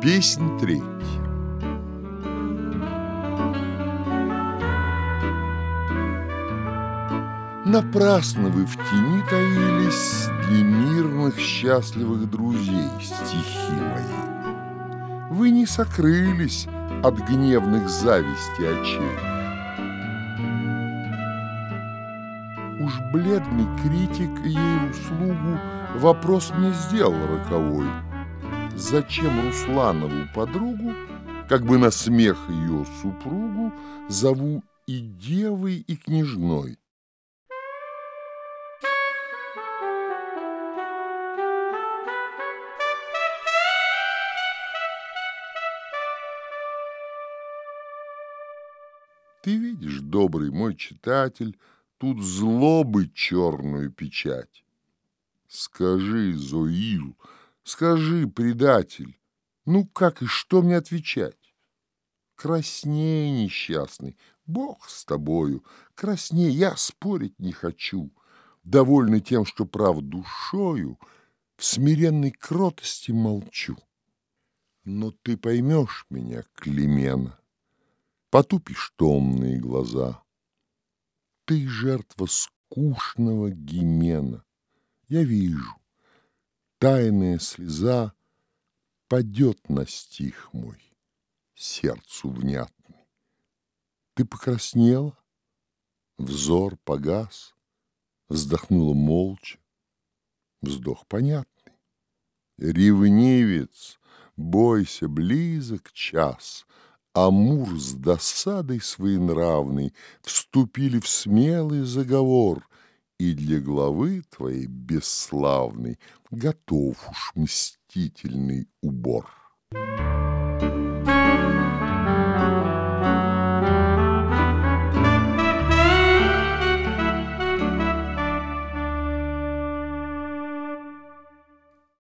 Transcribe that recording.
Песнь третья. Напрасно вы в тени таились Для мирных счастливых друзей стихи мои. Вы не сокрылись от гневных зависти очей. Уж бледный критик ей услугу Вопрос мне сделал роковой — зачем Русланову подругу, как бы на смех ее супругу, зову и девой, и княжной. Ты видишь, добрый мой читатель, тут злобы черную печать. Скажи, Зоил, Скажи, предатель, ну как и что мне отвечать? Красней, несчастный, Бог с тобою, красней, я спорить не хочу, довольный тем, что прав душою, в смиренной кротости молчу. Но ты поймешь меня, Климена, потупишь томные глаза. Ты жертва скучного гимена, я вижу, тайная слеза падет на стих мой, сердцу внятный. Ты покраснела, взор погас, вздохнула молча, вздох понятный. Ревнивец, бойся, близок час, Амур с досадой своенравной Вступили в смелый заговор — и для главы твоей бесславной готов уж мстительный убор.